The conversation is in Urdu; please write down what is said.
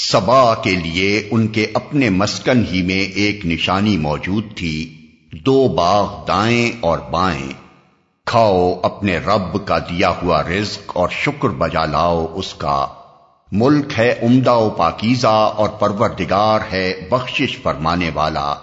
سبا کے لیے ان کے اپنے مسکن ہی میں ایک نشانی موجود تھی۔ دو باغ دائیں اور بائیں۔ کھاؤ اپنے رب کا دیا ہوا رزق اور شکر بجا لاؤ اس کا۔ ملک ہے عمدہ و پاکیزہ اور پروردگار ہے بخشش فرمانے والا۔